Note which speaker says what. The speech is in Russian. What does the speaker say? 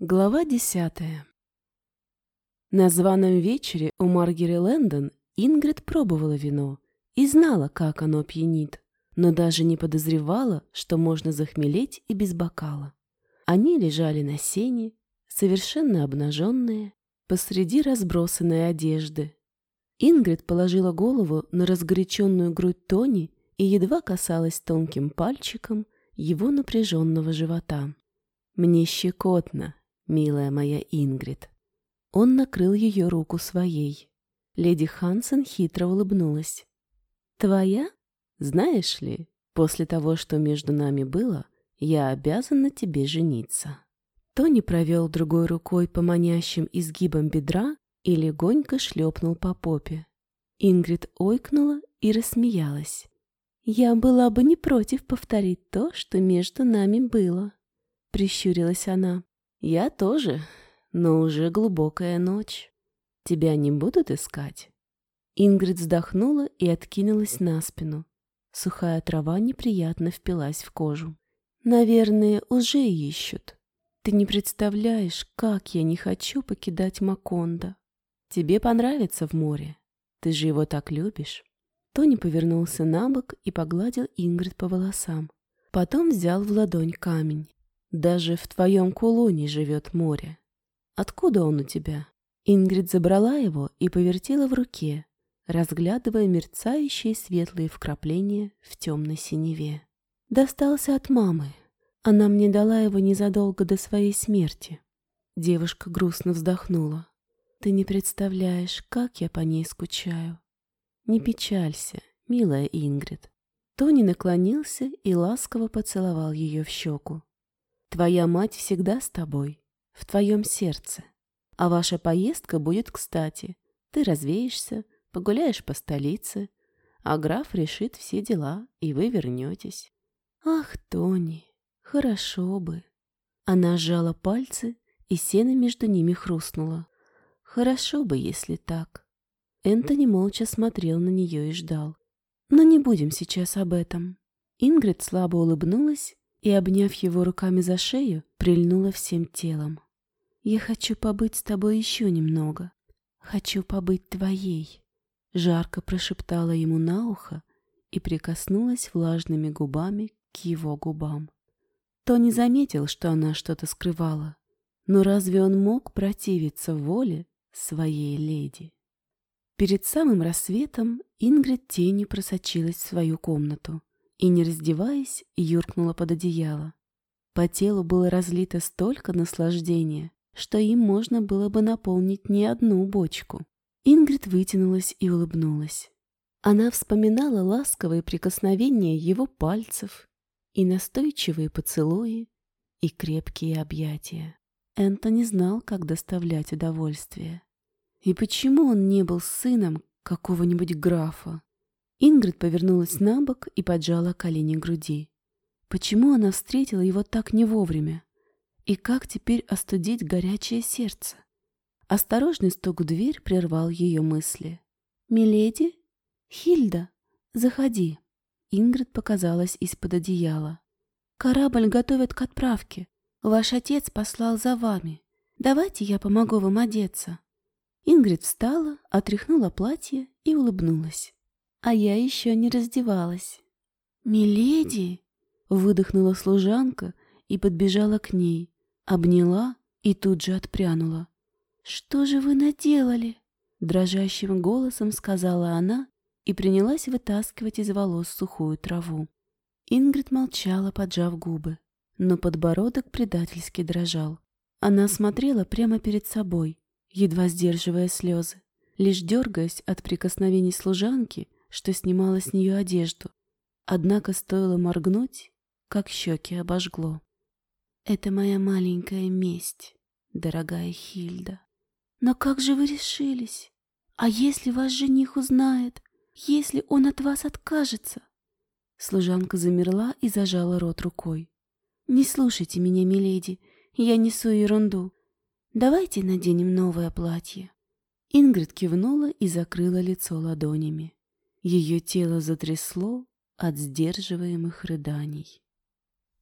Speaker 1: Глава десятая На званом вечере у Маргери Лэндон Ингрид пробовала вино и знала, как оно пьянит, но даже не подозревала, что можно захмелеть и без бокала. Они лежали на сене, совершенно обнаженные, посреди разбросанной одежды. Ингрид положила голову на разгоряченную грудь Тони и едва касалась тонким пальчиком его напряженного живота. «Мне щекотно, милая моя Ингрид». Он накрыл ее руку своей. Леди Хансен хитро улыбнулась. «Твоя? Знаешь ли, после того, что между нами было, я обязана тебе жениться». Тони провел другой рукой по манящим изгибам бедра и легонько шлепнул по попе. Ингрид ойкнула и рассмеялась. «Я была бы не против повторить то, что между нами было», — прищурилась она. «Я тоже, но уже глубокая ночь. Тебя не будут искать?» Ингрид вздохнула и откинулась на спину. Сухая трава неприятно впилась в кожу. «Наверное, уже ищут. Ты не представляешь, как я не хочу покидать Макондо. Тебе понравится в море. Ты же его так любишь». Тони повернулся на бок и погладил Ингрид по волосам. Потом взял в ладонь камень. «Даже в твоем кулоне живет море. Откуда он у тебя?» Ингрид забрала его и повертела в руке, разглядывая мерцающие светлые вкрапления в темной синеве. «Достался от мамы. Она мне дала его незадолго до своей смерти». Девушка грустно вздохнула. «Ты не представляешь, как я по ней скучаю. «Не печалься, милая Ингрид». Тони наклонился и ласково поцеловал ее в щеку. «Твоя мать всегда с тобой, в твоем сердце. А ваша поездка будет кстати. Ты развеешься, погуляешь по столице, а граф решит все дела, и вы вернетесь». «Ах, Тони, хорошо бы». Она сжала пальцы, и сено между ними хрустнуло. «Хорошо бы, если так». Энтони молча смотрел на нее и ждал. Но не будем сейчас об этом. Ингрид слабо улыбнулась и, обняв его руками за шею, прильнула всем телом. «Я хочу побыть с тобой еще немного. Хочу побыть твоей», — жарко прошептала ему на ухо и прикоснулась влажными губами к его губам. Тони заметил, что она что-то скрывала, но разве он мог противиться воле своей леди? Перед самым рассветом Ингрид тенью просочилась в свою комнату и, не раздеваясь, юркнула под одеяло. По телу было разлито столько наслаждения, что им можно было бы наполнить не одну бочку. Ингрид вытянулась и улыбнулась. Она вспоминала ласковые прикосновения его пальцев и настойчивые поцелуи и крепкие объятия. Энтони знал, как доставлять удовольствие. И почему он не был сыном какого-нибудь графа? Ингрид повернулась на бок и поджала колени груди. Почему она встретила его так не вовремя? И как теперь остудить горячее сердце? Осторожный стук в дверь прервал ее мысли. «Миледи? Хильда, заходи!» Ингрид показалась из-под одеяла. «Корабль готовят к отправке. Ваш отец послал за вами. Давайте я помогу вам одеться». Ингрид встала, отряхнула платье и улыбнулась. А я еще не раздевалась. «Миледи!» — выдохнула служанка и подбежала к ней, обняла и тут же отпрянула. «Что же вы наделали?» — дрожащим голосом сказала она и принялась вытаскивать из волос сухую траву. Ингрид молчала, поджав губы, но подбородок предательски дрожал. Она смотрела прямо перед собой, едва сдерживая слезы, лишь дергаясь от прикосновений служанки, что снимала с нее одежду. Однако стоило моргнуть, как щеки обожгло. «Это моя маленькая месть, дорогая Хильда. Но как же вы решились? А если ваш жених узнает? Если он от вас откажется?» Служанка замерла и зажала рот рукой. «Не слушайте меня, миледи, я несу ерунду. Давайте наденем новое платье». Ингрид кивнула и закрыла лицо ладонями. Ее тело затрясло от сдерживаемых рыданий.